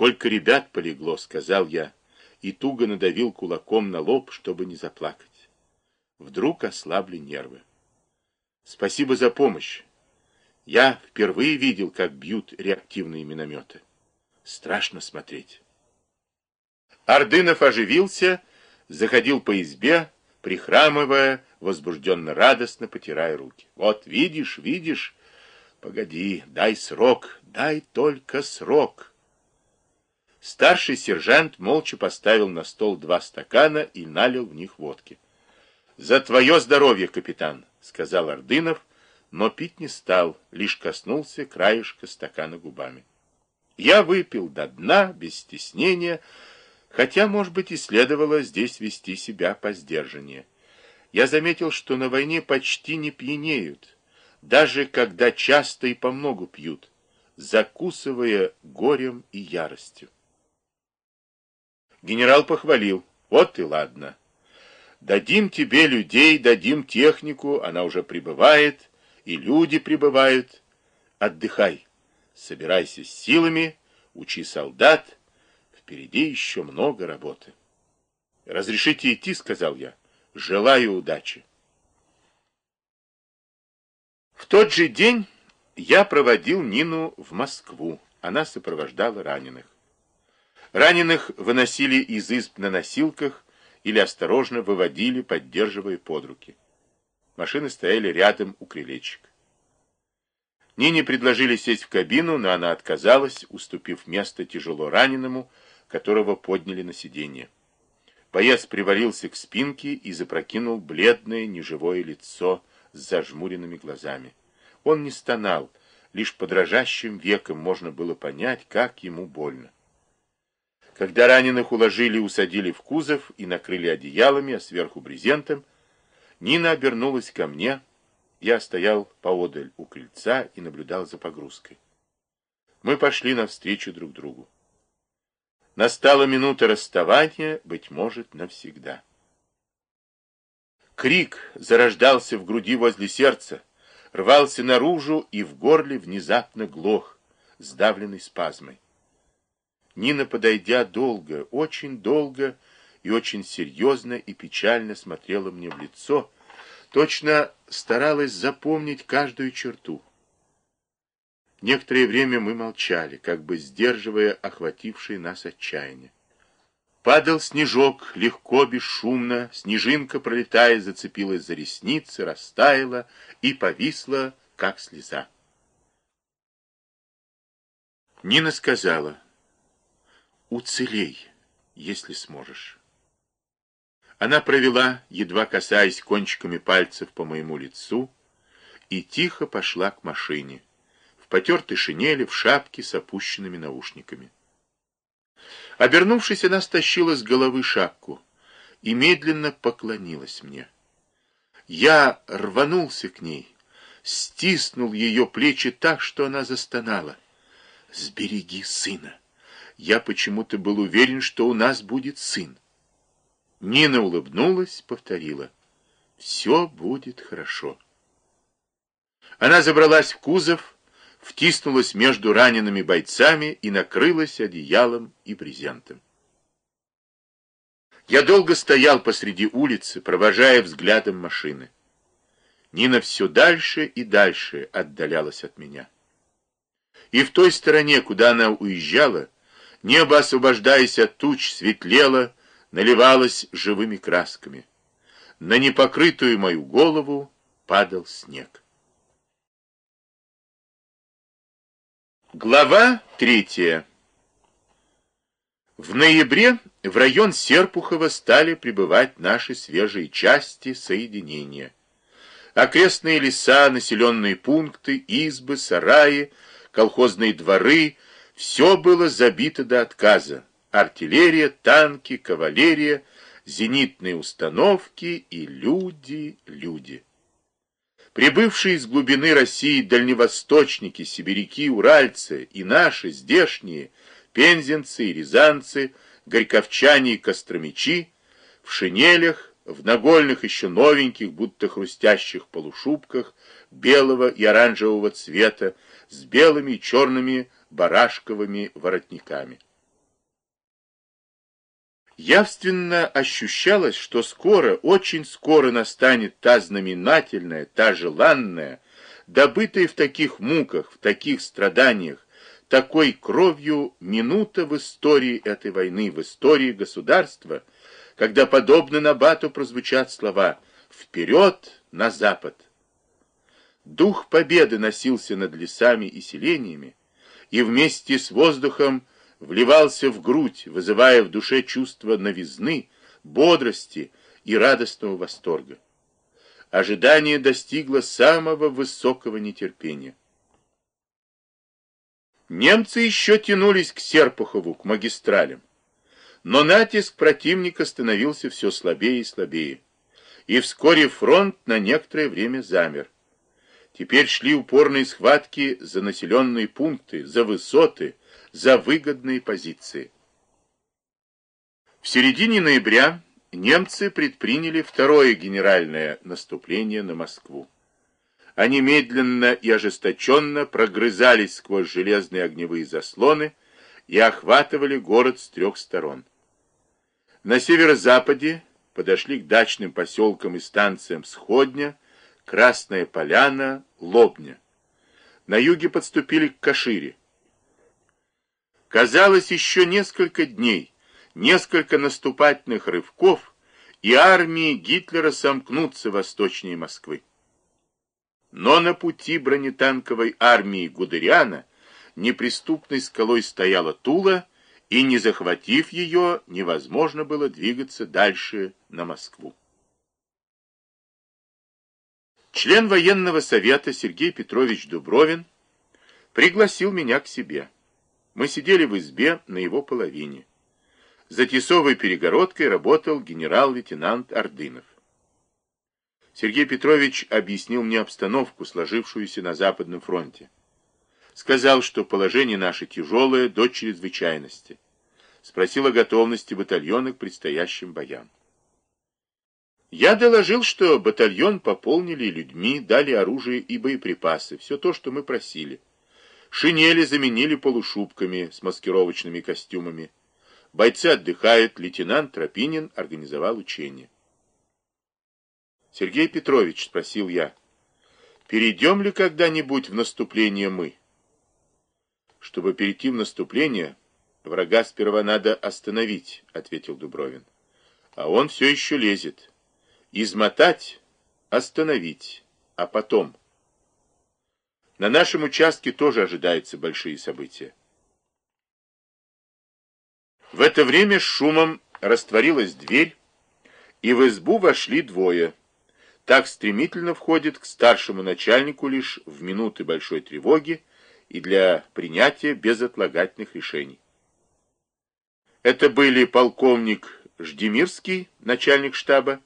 Сколько ребят полегло, сказал я, и туго надавил кулаком на лоб, чтобы не заплакать. Вдруг ослабли нервы. Спасибо за помощь. Я впервые видел, как бьют реактивные минометы. Страшно смотреть. Ордынов оживился, заходил по избе, прихрамывая, возбужденно радостно потирая руки. Вот видишь, видишь, погоди, дай срок, дай только срок. Старший сержант молча поставил на стол два стакана и налил в них водки. «За твое здоровье, капитан!» — сказал Ордынов, но пить не стал, лишь коснулся краешка стакана губами. Я выпил до дна, без стеснения, хотя, может быть, и следовало здесь вести себя по сдержаннее. Я заметил, что на войне почти не пьянеют, даже когда часто и помногу пьют, закусывая горем и яростью. Генерал похвалил. Вот и ладно. Дадим тебе людей, дадим технику, она уже прибывает, и люди прибывают. Отдыхай, собирайся с силами, учи солдат, впереди еще много работы. «Разрешите идти», — сказал я. «Желаю удачи». В тот же день я проводил Нину в Москву. Она сопровождала раненых. Раненых выносили из изб на носилках или осторожно выводили, поддерживая под руки. Машины стояли рядом у крылечек. Нине предложили сесть в кабину, но она отказалась, уступив место тяжело раненому, которого подняли на сиденье. Боец привалился к спинке и запрокинул бледное, неживое лицо с зажмуренными глазами. Он не стонал, лишь подражащим веком можно было понять, как ему больно. Когда раненых уложили усадили в кузов и накрыли одеялами, а сверху брезентом, Нина обернулась ко мне. Я стоял поодаль у крыльца и наблюдал за погрузкой. Мы пошли навстречу друг другу. Настала минута расставания, быть может, навсегда. Крик зарождался в груди возле сердца, рвался наружу и в горле внезапно глох, сдавленный спазмой. Нина, подойдя долго, очень долго и очень серьезно и печально смотрела мне в лицо, точно старалась запомнить каждую черту. Некоторое время мы молчали, как бы сдерживая охватившее нас отчаяние. Падал снежок, легко, бесшумно, снежинка, пролетая, зацепилась за ресницы, растаяла и повисла, как слеза. Нина сказала, уцелей, если сможешь. Она провела, едва касаясь кончиками пальцев по моему лицу, и тихо пошла к машине, в потертой шинели, в шапке с опущенными наушниками. Обернувшись, она стащила с головы шапку и медленно поклонилась мне. Я рванулся к ней, стиснул ее плечи так, что она застонала. «Сбереги сына!» Я почему-то был уверен, что у нас будет сын. Нина улыбнулась, повторила. Все будет хорошо. Она забралась в кузов, втиснулась между ранеными бойцами и накрылась одеялом и брезентом. Я долго стоял посреди улицы, провожая взглядом машины. Нина все дальше и дальше отдалялась от меня. И в той стороне, куда она уезжала, Небо, освобождаясь от туч, светлело, наливалось живыми красками. На непокрытую мою голову падал снег. Глава третья. В ноябре в район Серпухова стали прибывать наши свежие части соединения. Окрестные леса, населенные пункты, избы, сараи, колхозные дворы — все было забито до отказа. Артиллерия, танки, кавалерия, зенитные установки и люди, люди. Прибывшие из глубины России дальневосточники, сибиряки, уральцы и наши здешние, пензенцы и рязанцы, горьковчане и костромичи, в шинелях, в нагольных еще новеньких, будто хрустящих полушубках, белого и оранжевого цвета, с белыми и черными барашковыми воротниками. Явственно ощущалось, что скоро, очень скоро настанет та знаменательная, та желанная, добытая в таких муках, в таких страданиях, такой кровью минута в истории этой войны, в истории государства, когда, подобно Набату, прозвучат слова «Вперед на запад!». Дух победы носился над лесами и селениями, и вместе с воздухом вливался в грудь, вызывая в душе чувство новизны, бодрости и радостного восторга. Ожидание достигло самого высокого нетерпения. Немцы еще тянулись к Серпухову, к магистралям. Но натиск противника становился все слабее и слабее. И вскоре фронт на некоторое время замер. Теперь шли упорные схватки за населенные пункты, за высоты, за выгодные позиции. В середине ноября немцы предприняли второе генеральное наступление на Москву. Они медленно и ожесточенно прогрызались сквозь железные огневые заслоны и охватывали город с трех сторон. На северо-западе подошли к дачным поселкам и станциям Сходня, Красная Поляна, Лобня. На юге подступили к Кашире. Казалось, еще несколько дней, несколько наступательных рывков, и армии Гитлера сомкнутся восточнее Москвы. Но на пути бронетанковой армии Гудериана неприступной скалой стояла Тула, и, не захватив ее, невозможно было двигаться дальше на Москву. Член военного совета Сергей Петрович Дубровин пригласил меня к себе. Мы сидели в избе на его половине. За тесовой перегородкой работал генерал-лейтенант Ордынов. Сергей Петрович объяснил мне обстановку, сложившуюся на Западном фронте. Сказал, что положение наше тяжелое до чрезвычайности. Спросил о готовности батальона к предстоящим боям. Я доложил, что батальон пополнили людьми, дали оружие и боеприпасы, все то, что мы просили. Шинели заменили полушубками с маскировочными костюмами. Бойцы отдыхают, лейтенант Тропинин организовал учение. Сергей Петрович, спросил я, перейдем ли когда-нибудь в наступление мы? Чтобы перейти в наступление, врага сперва надо остановить, ответил Дубровин. А он все еще лезет. Измотать, остановить, а потом... На нашем участке тоже ожидаются большие события. В это время с шумом растворилась дверь, и в избу вошли двое. Так стремительно входит к старшему начальнику лишь в минуты большой тревоги и для принятия безотлагательных решений. Это были полковник Ждемирский, начальник штаба,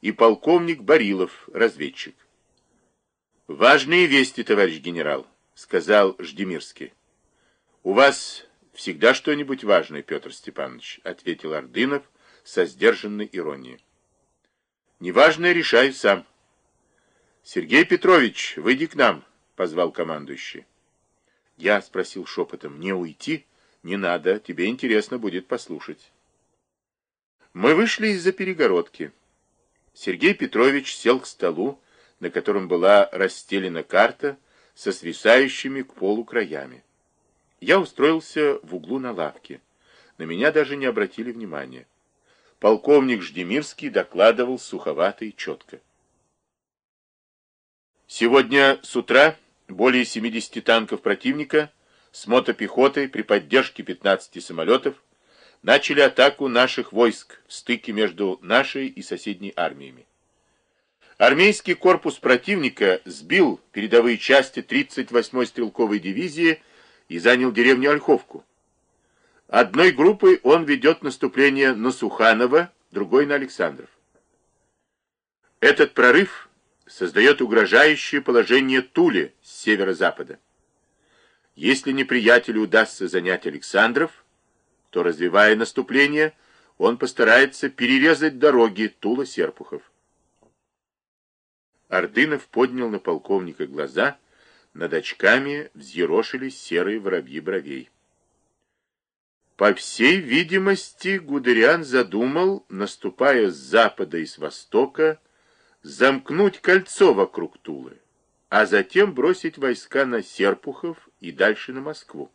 и полковник Барилов, разведчик. «Важные вести, товарищ генерал», — сказал Ждемирский. «У вас всегда что-нибудь важное, Петр Степанович», — ответил Ордынов со сдержанной иронией. «Неважное решаю сам». «Сергей Петрович, выйди к нам», — позвал командующий. Я спросил шепотом, «Не уйти?» «Не надо, тебе интересно будет послушать». Мы вышли из-за перегородки. Сергей Петрович сел к столу, на котором была расстелена карта со свисающими к полу краями. Я устроился в углу на лавке. На меня даже не обратили внимания. Полковник Ждемирский докладывал суховато и четко. Сегодня с утра более 70 танков противника с мотопехотой при поддержке 15 самолетов начали атаку наших войск в стыке между нашей и соседней армиями. Армейский корпус противника сбил передовые части 38-й стрелковой дивизии и занял деревню Ольховку. Одной группой он ведет наступление на Суханово, другой на Александров. Этот прорыв создает угрожающее положение Туле с северо-запада. Если неприятелю удастся занять Александров, то, развивая наступление, он постарается перерезать дороги Тула-Серпухов. Ордынов поднял на полковника глаза, над очками взъерошились серые воробьи бровей. По всей видимости, Гудериан задумал, наступая с запада и с востока, замкнуть кольцо вокруг Тулы, а затем бросить войска на Серпухов и дальше на Москву.